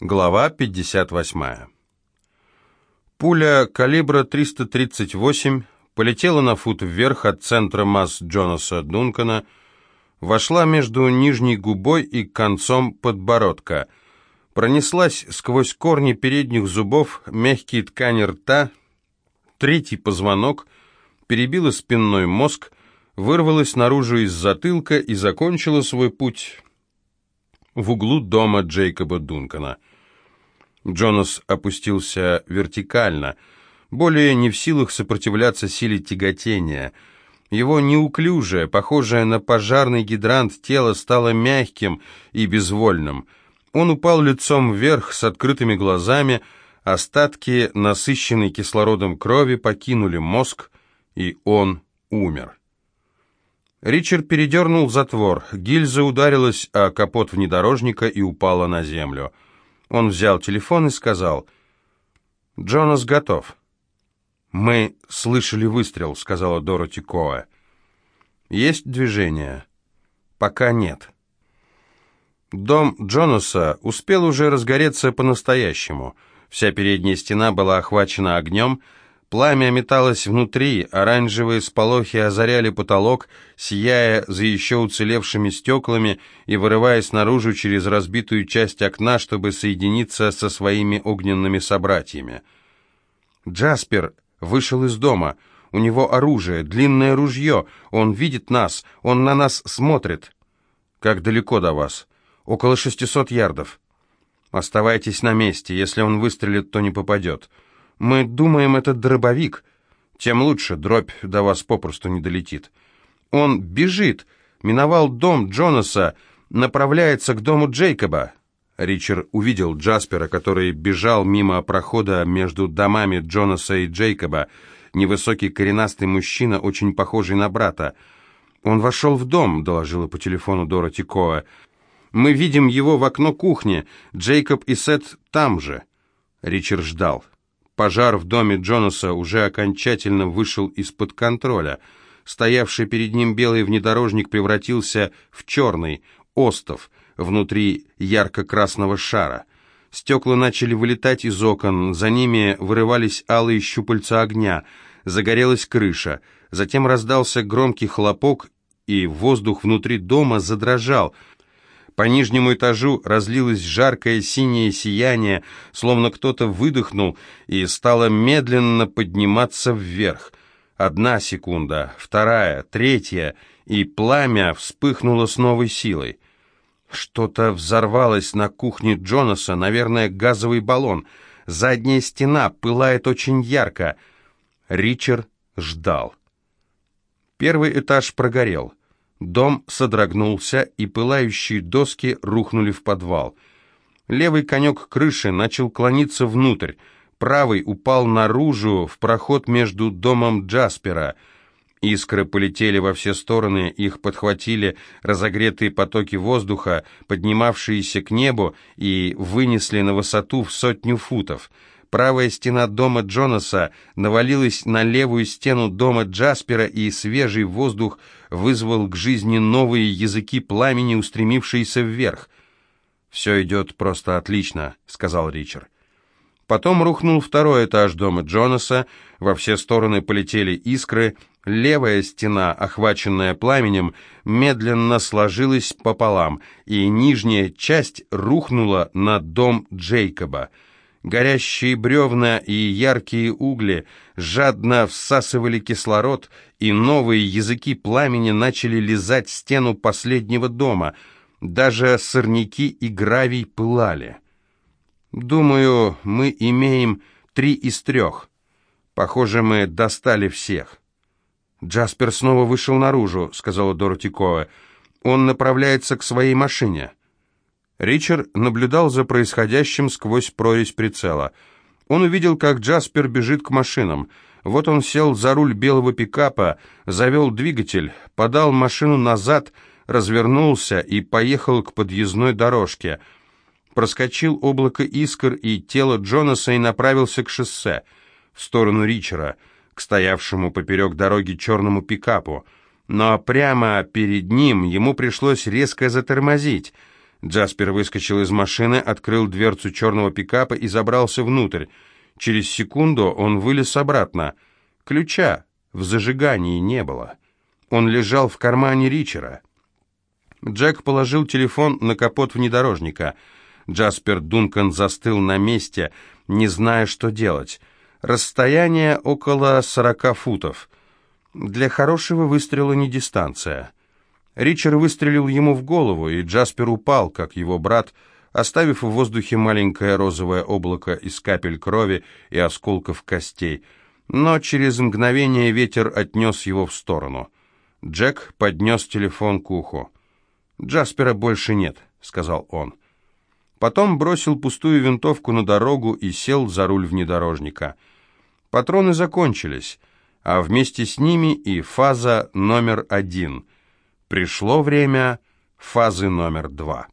Глава 58. Пуля калибра 338 полетела на фут вверх от центра масс Джонаса Дункана, вошла между нижней губой и концом подбородка, пронеслась сквозь корни передних зубов, мягкие ткани рта, третий позвонок, перебила спинной мозг, вырвалась наружу из затылка и закончила свой путь в углу дома Джейкоба Дункана. Джонас опустился вертикально, более не в силах сопротивляться силе тяготения. Его неуклюжее, похожее на пожарный гидрант тело стало мягким и безвольным. Он упал лицом вверх с открытыми глазами, остатки насыщенной кислородом крови покинули мозг, и он умер. Ричард передернул затвор. Гильза ударилась о капот внедорожника и упала на землю. Он взял телефон и сказал, «Джонас готов». «Мы слышали выстрел», — сказала Дороти Коэ. «Есть движение?» «Пока нет». Дом Джонаса успел уже разгореться по-настоящему. Вся передняя стена была охвачена огнем, Пламя металось внутри, оранжевые сполохи озаряли потолок, сияя за еще уцелевшими стеклами и вырываясь наружу через разбитую часть окна, чтобы соединиться со своими огненными собратьями. Джаспер вышел из дома. У него оружие, длинное ружье. Он видит нас, он на нас смотрит. Как далеко до вас? Около шестисот ярдов. Оставайтесь на месте. Если он выстрелит, то не попадет. Мы думаем, это дробовик. Тем лучше, дробь до вас попросту не долетит. Он бежит, миновал дом Джонаса, направляется к дому Джейкоба. Ричард увидел Джаспера, который бежал мимо прохода между домами Джонаса и Джейкоба. Невысокий коренастый мужчина, очень похожий на брата. «Он вошел в дом», — доложила по телефону Дороти Коа. «Мы видим его в окно кухни. Джейкоб и Сет там же». Ричард ждал. Пожар в доме Джонаса уже окончательно вышел из-под контроля. Стоявший перед ним белый внедорожник превратился в черный, остов, внутри ярко-красного шара. Стекла начали вылетать из окон, за ними вырывались алые щупальца огня, загорелась крыша, затем раздался громкий хлопок, и воздух внутри дома задрожал, по нижнему этажу разлилось жаркое синее сияние, словно кто-то выдохнул и стало медленно подниматься вверх. Одна секунда, вторая, третья, и пламя вспыхнуло с новой силой. Что-то взорвалось на кухне Джонаса, наверное, газовый баллон. Задняя стена пылает очень ярко. Ричард ждал. Первый этаж прогорел. Дом содрогнулся, и пылающие доски рухнули в подвал. Левый конек крыши начал клониться внутрь, правый упал наружу, в проход между домом Джаспера. Искры полетели во все стороны, их подхватили разогретые потоки воздуха, поднимавшиеся к небу, и вынесли на высоту в сотню футов — Правая стена дома Джонаса навалилась на левую стену дома Джаспера, и свежий воздух вызвал к жизни новые языки пламени, устремившиеся вверх. «Все идет просто отлично», — сказал Ричард. Потом рухнул второй этаж дома Джонаса, во все стороны полетели искры, левая стена, охваченная пламенем, медленно сложилась пополам, и нижняя часть рухнула на дом Джейкоба — Горящие бревна и яркие угли жадно всасывали кислород, и новые языки пламени начали лизать стену последнего дома. Даже сорняки и гравий пылали. «Думаю, мы имеем три из трех. Похоже, мы достали всех». «Джаспер снова вышел наружу», — сказала Дороти Коэ. «Он направляется к своей машине». Ричард наблюдал за происходящим сквозь прорезь прицела. Он увидел, как Джаспер бежит к машинам. Вот он сел за руль белого пикапа, завел двигатель, подал машину назад, развернулся и поехал к подъездной дорожке. Проскочил облако искр и тело Джонаса и направился к шоссе, в сторону Ричера, к стоявшему поперек дороги черному пикапу. Но прямо перед ним ему пришлось резко затормозить — Джаспер выскочил из машины, открыл дверцу черного пикапа и забрался внутрь. Через секунду он вылез обратно. Ключа в зажигании не было. Он лежал в кармане Ричера. Джек положил телефон на капот внедорожника. Джаспер Дункан застыл на месте, не зная, что делать. Расстояние около сорока футов. Для хорошего выстрела не дистанция. Ричард выстрелил ему в голову, и Джаспер упал, как его брат, оставив в воздухе маленькое розовое облако из капель крови и осколков костей. Но через мгновение ветер отнес его в сторону. Джек поднес телефон к уху. «Джаспера больше нет», — сказал он. Потом бросил пустую винтовку на дорогу и сел за руль внедорожника. Патроны закончились, а вместе с ними и фаза номер один — Пришло время фазы номер два.